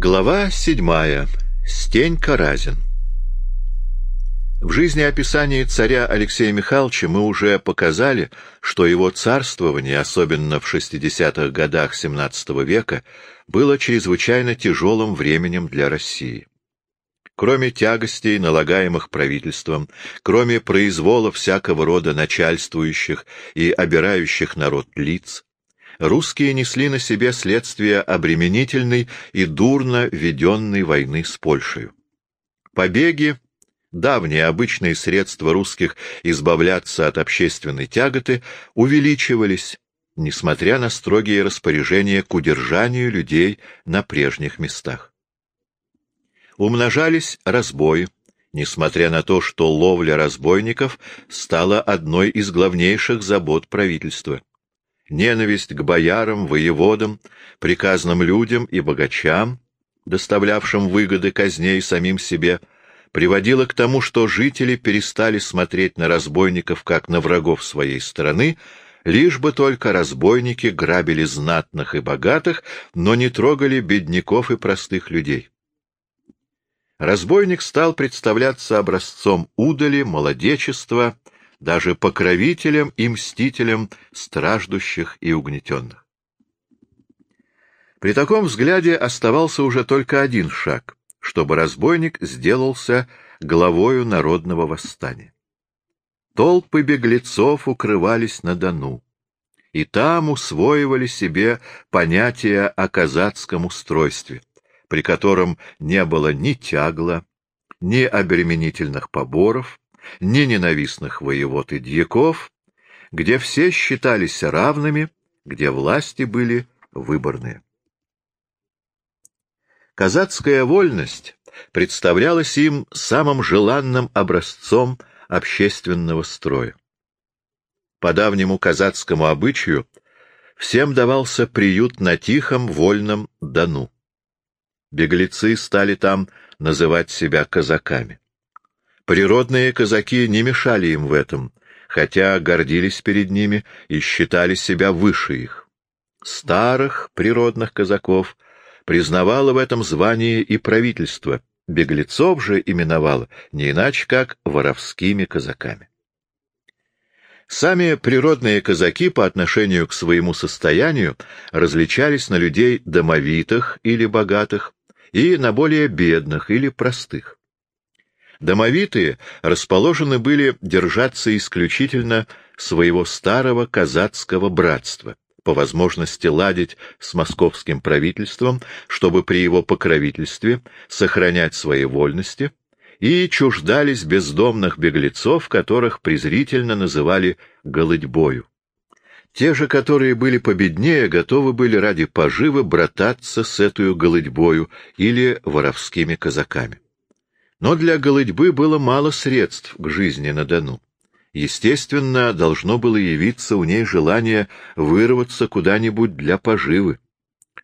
Глава седьмая. Стенька Разин. В жизнеописании царя Алексея Михайловича мы уже показали, что его царствование, особенно в 60-х годах XVII века, было чрезвычайно тяжелым временем для России. Кроме тягостей, налагаемых правительством, кроме произвола всякого рода начальствующих и обирающих народ лиц, русские несли на себе следствие обременительной и дурно веденной войны с Польшей. Побеги — давние обычные средства русских избавляться от общественной тяготы — увеличивались, несмотря на строгие распоряжения к удержанию людей на прежних местах. Умножались разбои, несмотря на то, что ловля разбойников стала одной из главнейших забот правительства ненависть к боярам, воеводам, приказным людям и богачам, доставлявшим выгоды казней самим себе, приводила к тому, что жители перестали смотреть на разбойников как на врагов своей страны, лишь бы только разбойники грабили знатных и богатых, но не трогали бедняков и простых людей. Разбойник стал представляться образцом удали, молодечества, даже покровителем и мстителем страждущих и угнетенных. При таком взгляде оставался уже только один шаг, чтобы разбойник сделался главою народного восстания. Толпы беглецов укрывались на Дону, и там усвоивали себе понятие о казацком устройстве, при котором не было ни тягла, ни обременительных поборов, ненавистных воевод и дьяков, где все считались равными, где власти были выборные. Казацкая вольность представлялась им самым желанным образцом общественного строя. По давнему казацкому обычаю всем давался приют на тихом, вольном Дону. Беглецы стали там называть себя казаками. Природные казаки не мешали им в этом, хотя гордились перед ними и считали себя выше их. Старых природных казаков признавало в этом звании и правительство, беглецов же именовало не иначе, как воровскими казаками. Сами природные казаки по отношению к своему состоянию различались на людей домовитых или богатых и на более бедных или простых. Домовитые расположены были держаться исключительно своего старого казацкого братства, по возможности ладить с московским правительством, чтобы при его покровительстве сохранять свои вольности, и чуждались бездомных беглецов, которых презрительно называли голодьбою. Те же, которые были победнее, готовы были ради поживы брататься с этой голодьбою или воровскими казаками. Но для голодьбы было мало средств к жизни на Дону. Естественно, должно было явиться у ней желание вырваться куда-нибудь для поживы.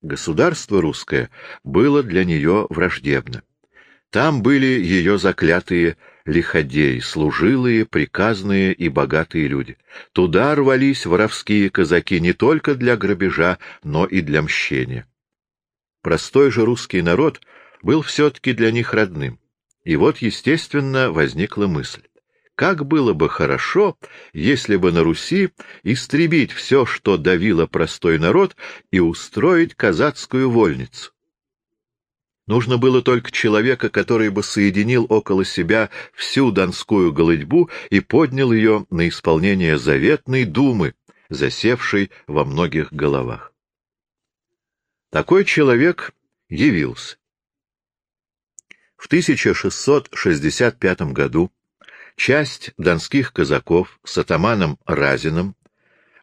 Государство русское было для нее враждебно. Там были ее заклятые лиходеи, служилые, приказные и богатые люди. Туда рвались воровские казаки не только для грабежа, но и для мщения. Простой же русский народ был все-таки для них родным. И вот, естественно, возникла мысль. Как было бы хорошо, если бы на Руси истребить все, что давило простой народ, и устроить казацкую вольницу. Нужно было только человека, который бы соединил около себя всю донскую голодьбу и поднял ее на исполнение заветной думы, засевшей во многих головах. Такой человек явился. В 1665 году часть донских казаков с атаманом Разиным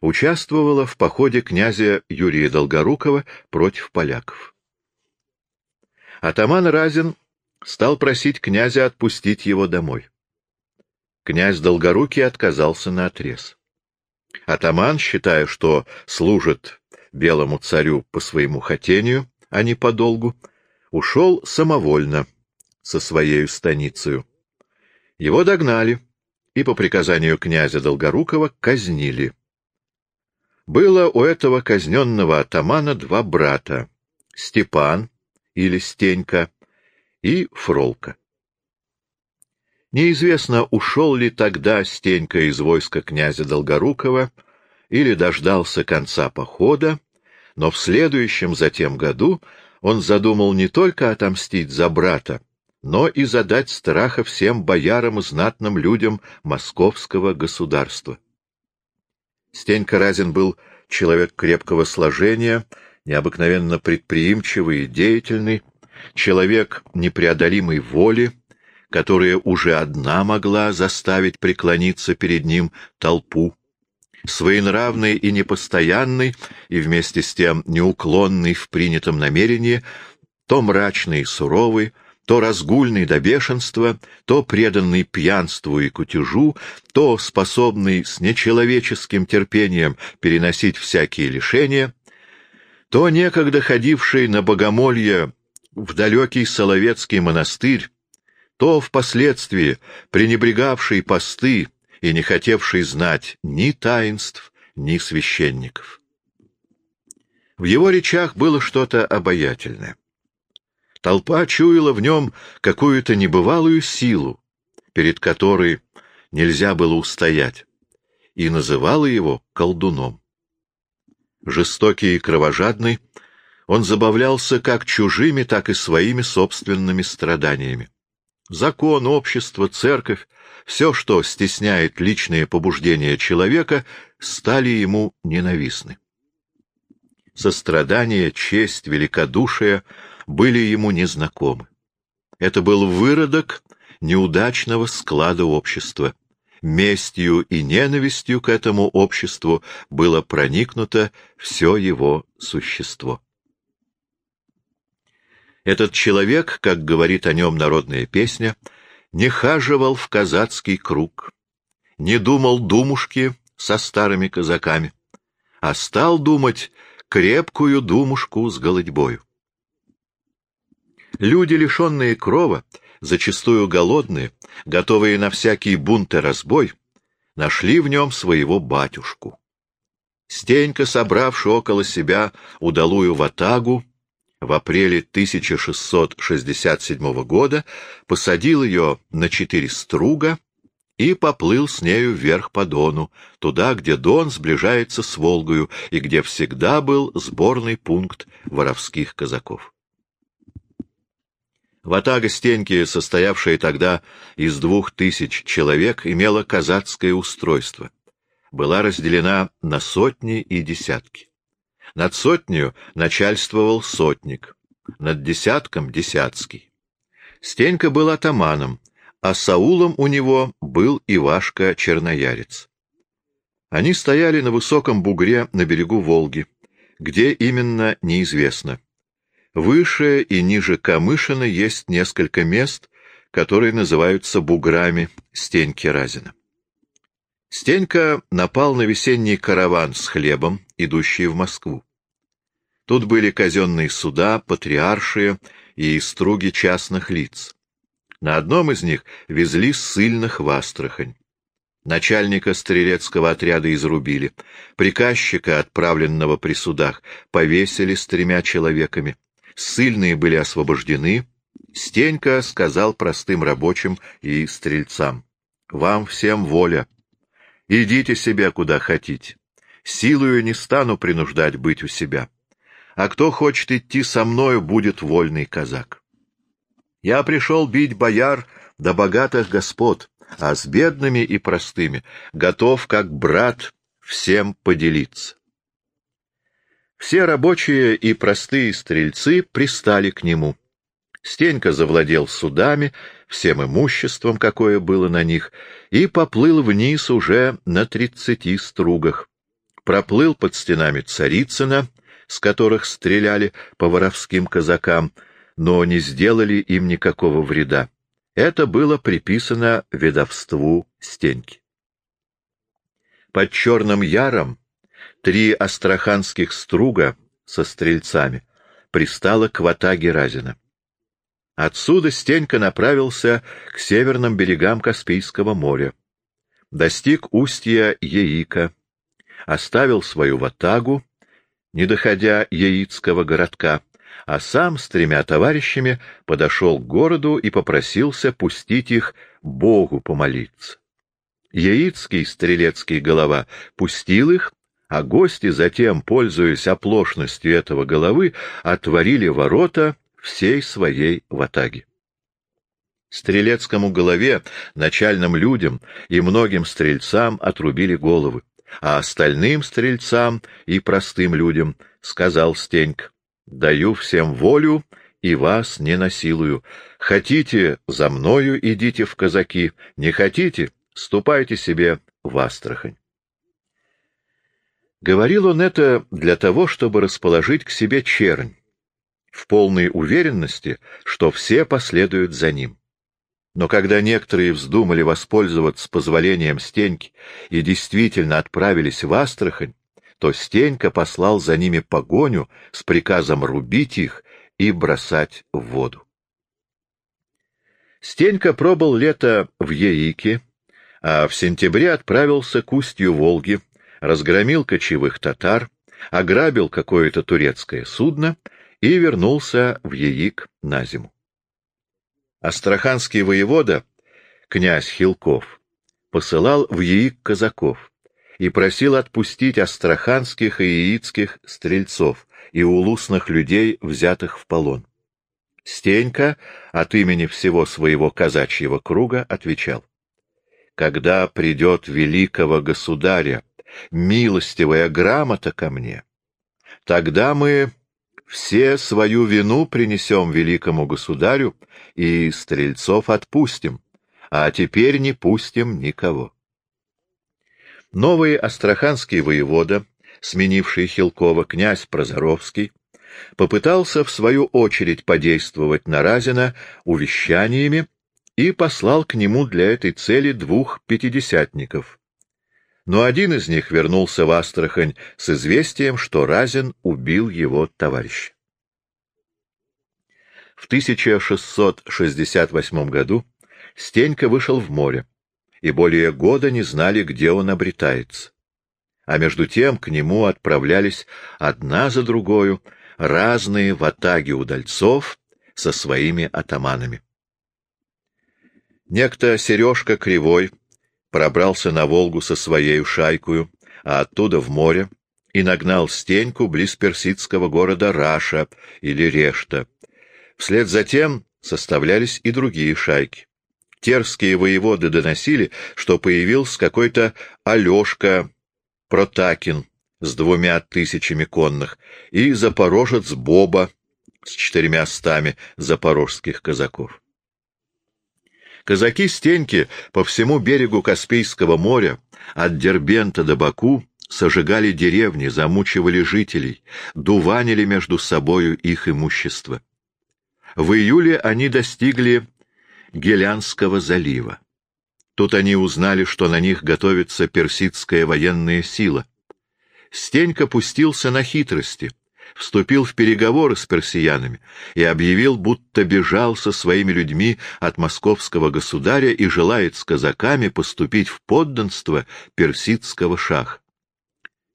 участвовала в походе князя Юрия Долгорукова против поляков. Атаман Разин стал просить князя отпустить его домой. Князь Долгорукий отказался на отрез. Атаман, считая, что служит белому царю по своему хотению, а не по долгу, ушел самовольно, со своей станицей. Его догнали и по приказанию князя Долгорукова казнили. Было у этого казненного атамана два брата — Степан или Стенька и Фролка. Неизвестно, ушел ли тогда Стенька из войска князя Долгорукова или дождался конца похода, но в следующем затем году он задумал не только отомстить за брата, но и задать страха всем боярам и знатным людям московского государства. Стенька Разин был человек крепкого сложения, необыкновенно предприимчивый и деятельный, человек непреодолимой воли, которая уже одна могла заставить преклониться перед ним толпу, своенравный и непостоянный, и вместе с тем неуклонный в принятом намерении, то мрачный и суровый, то разгульный до бешенства, то преданный пьянству и кутежу, то способный с нечеловеческим терпением переносить всякие лишения, то некогда ходивший на богомолье в далекий Соловецкий монастырь, то впоследствии пренебрегавший посты и не хотевший знать ни таинств, ни священников. В его речах было что-то обаятельное. Толпа чуяла в нем какую-то небывалую силу, перед которой нельзя было устоять, и называла его колдуном. Жестокий и кровожадный, он забавлялся как чужими, так и своими собственными страданиями. Закон, общество, церковь, все, что стесняет личные побуждения человека, стали ему ненавистны. Сострадание, честь, великодушие были ему незнакомы. Это был выродок неудачного склада общества. Местью и ненавистью к этому обществу было проникнуто все его существо. Этот человек, как говорит о нем народная песня, не хаживал в казацкий круг, не думал думушки со старыми казаками, а стал думать крепкую думушку с голодьбою. Люди, лишенные крова, зачастую голодные, готовые на всякий бунт и разбой, нашли в нем своего батюшку. Стенька, собравший около себя удалую ватагу, в апреле 1667 года посадил ее на четыре струга и поплыл с нею вверх по Дону, туда, где Дон сближается с Волгою и где всегда был сборный пункт воровских казаков. Ватага Стеньки, состоявшая тогда из двух тысяч человек, имела казацкое устройство. Была разделена на сотни и десятки. Над сотню начальствовал сотник, над десятком — десятский. Стенька был атаманом, а Саулом у него был Ивашка Черноярец. Они стояли на высоком бугре на берегу Волги, где именно неизвестно. Выше и ниже Камышина есть несколько мест, которые называются буграми Стеньки Разина. Стенька напал на весенний караван с хлебом, идущий в Москву. Тут были казенные суда, патриаршие и струги частных лиц. На одном из них везли ссыльных в Астрахань. Начальника стрелецкого отряда изрубили, приказчика, отправленного при судах, повесили с тремя человеками. Ссыльные были освобождены. Стенька сказал простым рабочим и стрельцам, «Вам всем воля. Идите себе куда хотите. Силою не стану принуждать быть у себя. А кто хочет идти со мною, будет вольный казак. Я пришел бить бояр да богатых господ, а с бедными и простыми готов, как брат, всем поделиться. Все рабочие и простые стрельцы пристали к нему. Стенька завладел судами, всем имуществом, какое было на них, и поплыл вниз уже на тридцати стругах. Проплыл под стенами Царицына, с которых стреляли по воровским казакам, но не сделали им никакого вреда. Это было приписано ведовству Стеньки. Под Черным Яром три астраханских струга со стрельцами пристало к ватаге Разина. Отсюда Стенька направился к северным берегам Каспийского моря. Достиг устья Яика, оставил свою ватагу, не доходя Яицкого городка, а сам с тремя товарищами подошел к городу и попросился пустить их Богу помолиться. Яицкий стрелецкий голова пустил их, а гости затем, пользуясь оплошностью этого головы, отворили ворота всей своей ватаги. Стрелецкому голове, начальным людям и многим стрельцам отрубили головы, а остальным стрельцам и простым людям сказал Стеньк, «Даю всем волю и вас не насилую. Хотите, за мною идите в казаки, не хотите, ступайте себе в Астрахань». Говорил он это для того, чтобы расположить к себе чернь, в полной уверенности, что все последуют за ним. Но когда некоторые вздумали воспользоваться позволением Стеньки и действительно отправились в Астрахань, то Стенька послал за ними погоню с приказом рубить их и бросать в воду. Стенька пробыл лето в Яике, а в сентябре отправился к устью Волги, разгромил кочевых татар, ограбил какое-то турецкое судно и вернулся в Яик на зиму. Астраханский воевода, князь Хилков, посылал в Яик казаков и просил отпустить астраханских и яицких стрельцов и улусных людей, взятых в полон. Стенька от имени всего своего казачьего круга отвечал. «Когда придет великого государя милостивая грамота ко мне, тогда мы все свою вину принесем великому государю и стрельцов отпустим, а теперь не пустим никого. Новый астраханский воевода, сменивший Хилкова князь Прозоровский, попытался в свою очередь подействовать на Разина увещаниями и послал к нему для этой цели двух пятидесятников. Но один из них вернулся в Астрахань с известием, что Разин убил его товарища. В 1668 году Стенька вышел в море, и более года не знали, где он обретается. А между тем к нему отправлялись одна за другою разные ватаги удальцов со своими атаманами. Некто Сережка Кривой пробрался на Волгу со своей шайкою, а оттуда в море, и нагнал Стеньку близ персидского города Раша или Решта, Вслед за тем составлялись и другие шайки. Терские воеводы доносили, что появился какой-то Алешка Протакин с двумя тысячами конных и запорожец Боба с четырьмя стами запорожских казаков. Казаки-стеньки по всему берегу Каспийского моря, от Дербента до Баку, сожигали деревни, замучивали жителей, дуванили между собою их имущество. В июле они достигли Гелянского залива. Тут они узнали, что на них готовится персидская военная сила. Стенька пустился на хитрости, вступил в переговоры с персиянами и объявил, будто бежал со своими людьми от московского государя и желает с казаками поступить в подданство персидского шаха.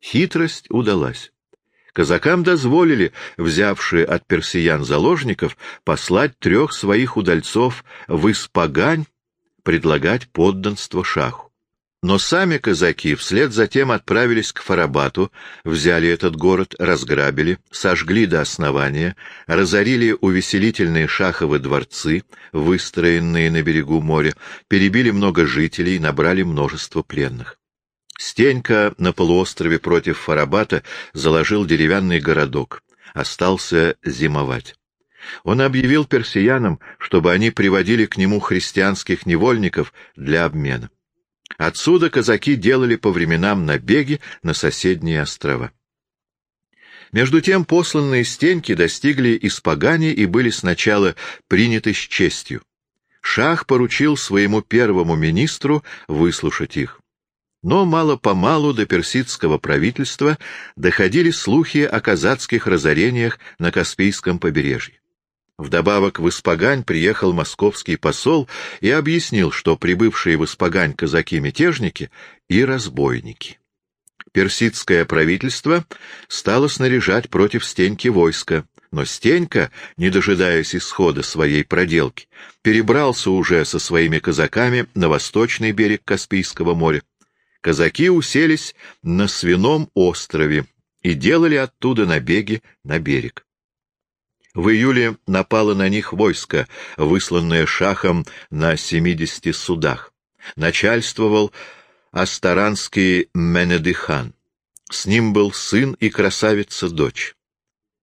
Хитрость удалась. Казакам дозволили, взявшие от персиян заложников, послать трех своих удальцов в Испагань, предлагать подданство шаху. Но сами казаки вслед затем отправились к Фарабату, взяли этот город, разграбили, сожгли до основания, разорили увеселительные шаховы дворцы, выстроенные на берегу моря, перебили много жителей, набрали множество пленных. Стенька на полуострове против Фарабата заложил деревянный городок, остался зимовать. Он объявил персиянам, чтобы они приводили к нему христианских невольников для обмена. Отсюда казаки делали по временам набеги на соседние острова. Между тем посланные стеньки достигли Испагани и были сначала приняты с честью. Шах поручил своему первому министру выслушать их. Но мало-помалу до персидского правительства доходили слухи о казацких разорениях на Каспийском побережье. Вдобавок в Испагань приехал московский посол и объяснил, что прибывшие в Испагань казаки-мятежники и разбойники. Персидское правительство стало снаряжать против Стеньки войско, но Стенька, не дожидаясь исхода своей проделки, перебрался уже со своими казаками на восточный берег Каспийского моря. Казаки уселись на свином острове и делали оттуда набеги на берег. В июле напало на них войско, высланное шахом на семидесяти судах. Начальствовал Астаранский Менедыхан. С ним был сын и красавица-дочь.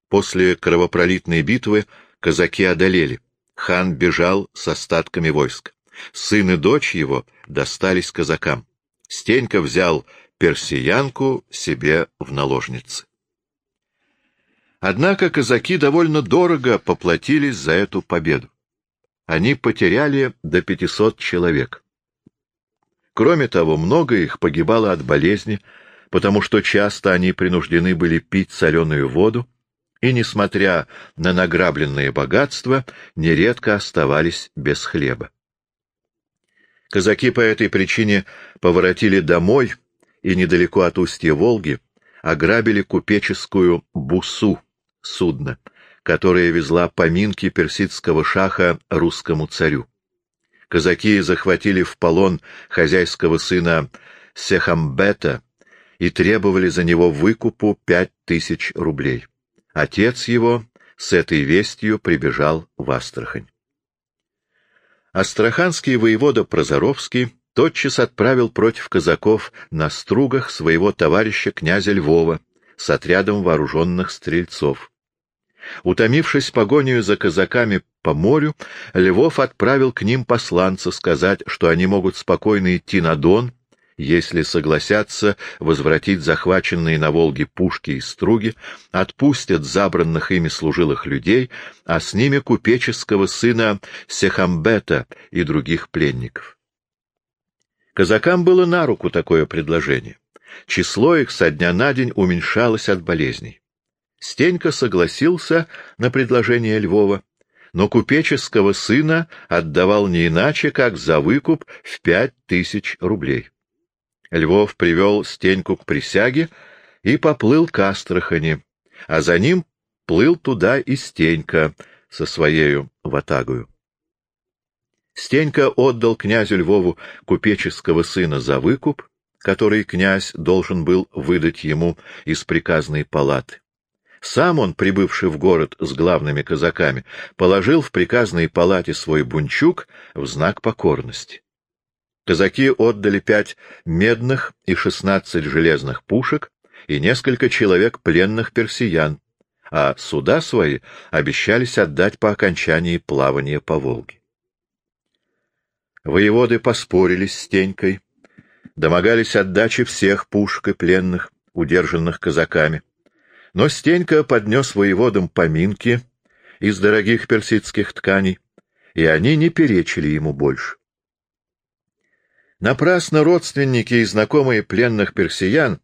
После кровопролитной битвы казаки одолели. Хан бежал с остатками войск. Сын и дочь его достались казакам. Стенька взял персиянку себе в наложницы. Однако казаки довольно дорого поплатились за эту победу. Они потеряли до пятисот человек. Кроме того, много их погибало от болезни, потому что часто они принуждены были пить соленую воду, и, несмотря на награбленные богатства, нередко оставались без хлеба. Казаки по этой причине поворотили домой и недалеко от устья Волги ограбили купеческую «Бусу» судно, которое везла поминки персидского шаха русскому царю. Казаки захватили в полон хозяйского сына Сехамбета и требовали за него выкупу пять тысяч рублей. Отец его с этой вестью прибежал в Астрахань. Астраханский воевода Прозоровский тотчас отправил против казаков на стругах своего товарища князя Львова с отрядом вооруженных стрельцов. Утомившись погонью за казаками по морю, Львов отправил к ним посланца сказать, что они могут спокойно идти на Дон, если согласятся возвратить захваченные на Волге пушки и струги, отпустят забранных ими служилых людей, а с ними купеческого сына Сехамбета и других пленников. Казакам было на руку такое предложение. Число их со дня на день уменьшалось от болезней. Стенька согласился на предложение Львова, но купеческого сына отдавал не иначе, как за выкуп в пять тысяч рублей. Львов привел Стеньку к присяге и поплыл к Астрахани, а за ним плыл туда и Стенька со своею ватагою. Стенька отдал князю Львову купеческого сына за выкуп, который князь должен был выдать ему из приказной палаты. Сам он, прибывший в город с главными казаками, положил в приказной палате свой бунчук в знак покорности. Казаки отдали пять медных и шестнадцать железных пушек и несколько человек пленных персиян, а суда свои обещались отдать по окончании плавания по Волге. Воеводы поспорили с Тенькой, домогались отдачи всех пушек и пленных, удержанных казаками. Но Стенька поднес воеводам поминки из дорогих персидских тканей, и они не перечили ему больше. Напрасно родственники и знакомые пленных персиян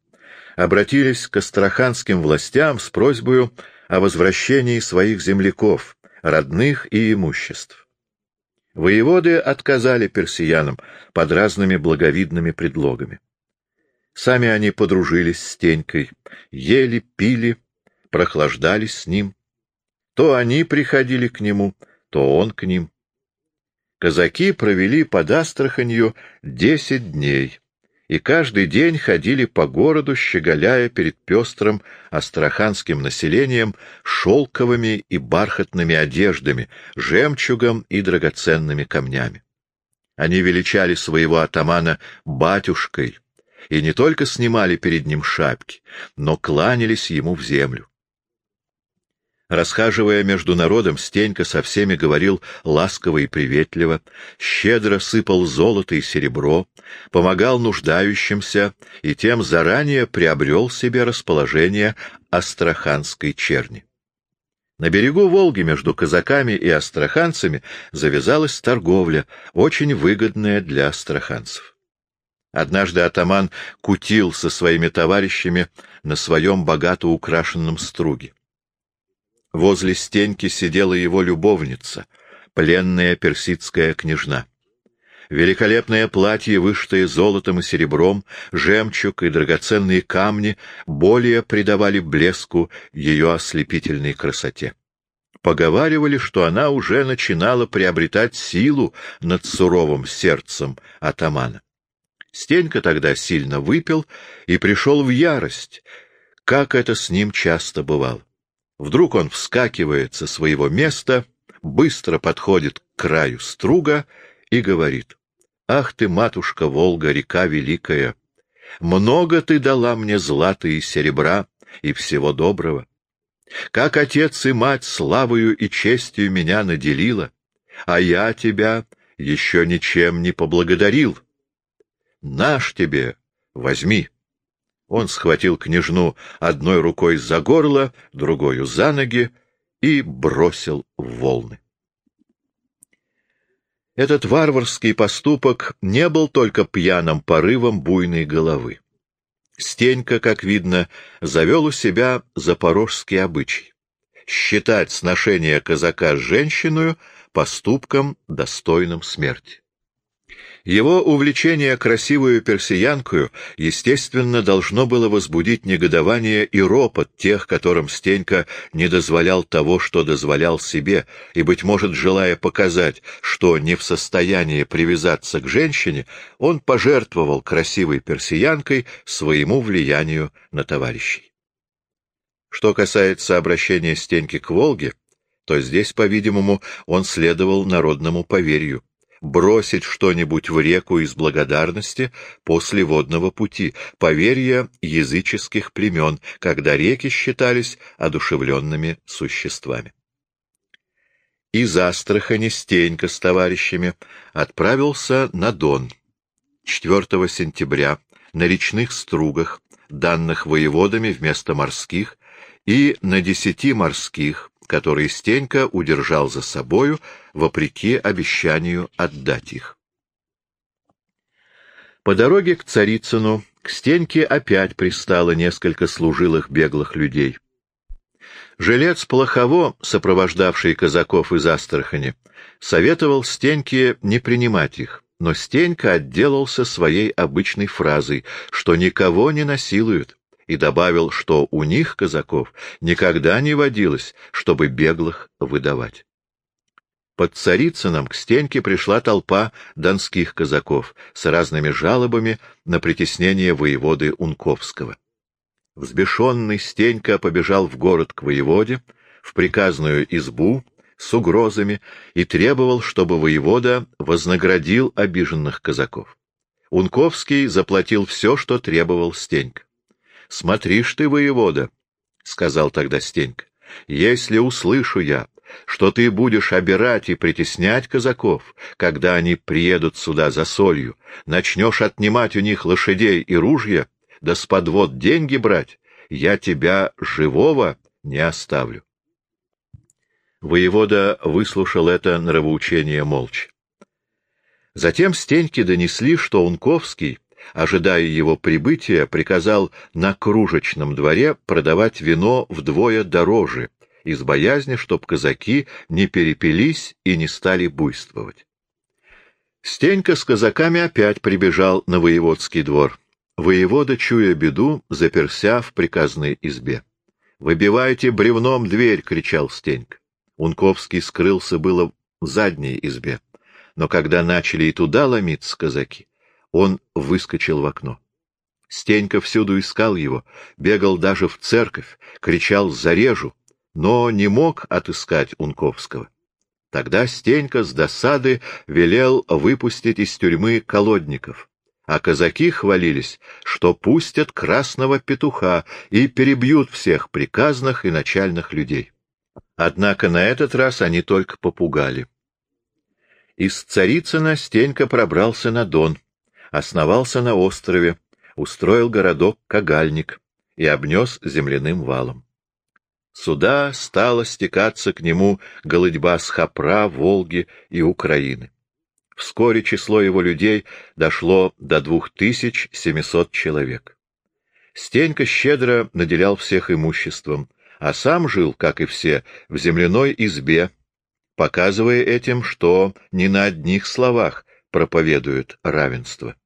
обратились к астраханским властям с просьбой о возвращении своих земляков, родных и имуществ. Воеводы отказали персиянам под разными благовидными предлогами. Сами они подружились с Тенькой, ели, пили, прохлаждались с ним. То они приходили к нему, то он к ним. Казаки провели под Астраханью десять дней, и каждый день ходили по городу, щеголяя перед пестрым астраханским населением шелковыми и бархатными одеждами, жемчугом и драгоценными камнями. Они величали своего атамана батюшкой, и не только снимали перед ним шапки, но кланялись ему в землю. Расхаживая между народом, Стенька со всеми говорил ласково и приветливо, щедро сыпал золото и серебро, помогал нуждающимся и тем заранее приобрел себе расположение астраханской черни. На берегу Волги между казаками и астраханцами завязалась торговля, очень выгодная для астраханцев. Однажды атаман кутил со своими товарищами на своем богато украшенном струге. Возле стеньки сидела его любовница, пленная персидская княжна. Великолепное платье, вышитое золотом и серебром, жемчуг и драгоценные камни более придавали блеску ее ослепительной красоте. Поговаривали, что она уже начинала приобретать силу над суровым сердцем атамана. Стенька тогда сильно выпил и пришел в ярость, как это с ним часто бывало. Вдруг он вскакивает со своего места, быстро подходит к краю струга и говорит, «Ах ты, матушка Волга, река великая! Много ты дала мне злата и серебра и всего доброго. Как отец и мать славою и честью меня наделила, а я тебя еще ничем не поблагодарил. Наш тебе, возьми!» Он схватил княжну одной рукой за горло, другою за ноги и бросил в волны. Этот варварский поступок не был только пьяным порывом буйной головы. Стенька, как видно, завел у себя запорожский обычай — считать сношение казака с женщиной поступком, достойным смерти. Его увлечение красивую персиянкою, естественно, должно было возбудить негодование и ропот тех, которым Стенька не дозволял того, что дозволял себе, и, быть может, желая показать, что не в состоянии привязаться к женщине, он пожертвовал красивой персиянкой своему влиянию на товарищей. Что касается обращения Стеньки к Волге, то здесь, по-видимому, он следовал народному поверью бросить что-нибудь в реку из благодарности после водного пути, поверья языческих племен, когда реки считались одушевленными существами. Из Астрахани Стенька с товарищами отправился на Дон 4 сентября на речных стругах, данных воеводами вместо морских, и на десяти морских, которые Стенька удержал за собою, вопреки обещанию отдать их. По дороге к Царицыну к Стеньке опять пристало несколько служилых беглых людей. Жилец Плохово, сопровождавший казаков из Астрахани, советовал Стеньке не принимать их, но Стенька отделался своей обычной фразой, что никого не насилуют, и добавил, что у них, казаков, никогда не водилось, чтобы беглых выдавать. Под Царицыном к Стеньке пришла толпа донских казаков с разными жалобами на притеснение воеводы Унковского. Взбешенный Стенька побежал в город к воеводе, в приказную избу с угрозами и требовал, чтобы воевода вознаградил обиженных казаков. Унковский заплатил все, что требовал Стенька. Смотришь ты, воевода, — сказал тогда Стенька, — если услышу я, что ты будешь обирать и притеснять казаков, когда они приедут сюда за солью, начнешь отнимать у них лошадей и ружья, да с подвод деньги брать, я тебя живого не оставлю. Воевода выслушал это нравоучение молча. Затем Стеньки донесли, что Унковский ожидая его прибытия, приказал на кружечном дворе продавать вино вдвое дороже, из боязни, чтоб казаки не перепились и не стали буйствовать. Стенька с казаками опять прибежал на воеводский двор. Воевода, чуя беду, заперся в приказной избе. «Выбивайте бревном дверь!» — кричал Стенька. Унковский скрылся было в задней избе. Но когда начали и туда ломиться казаки, он выскочил в окно. Стенька всюду искал его, бегал даже в церковь, кричал «Зарежу!», но не мог отыскать Унковского. Тогда Стенька с досады велел выпустить из тюрьмы колодников, а казаки хвалились, что пустят красного петуха и перебьют всех приказных и начальных людей. Однако на этот раз они только попугали. Из Царицына Стенька пробрался на Дон — основался на острове, устроил городок Кагальник и обнес земляным валом. Сюда стала стекаться к нему голодьба с Хапра, Волги и Украины. Вскоре число его людей дошло до двух тысяч семисот человек. Стенька щедро наделял всех имуществом, а сам жил, как и все, в земляной избе, показывая этим, что не на одних словах проповедуют равенство.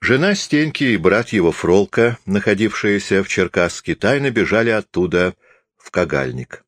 Жена Стеньки и брат его Фролка, находившиеся в Черкасске, тайно бежали оттуда в Кагальник.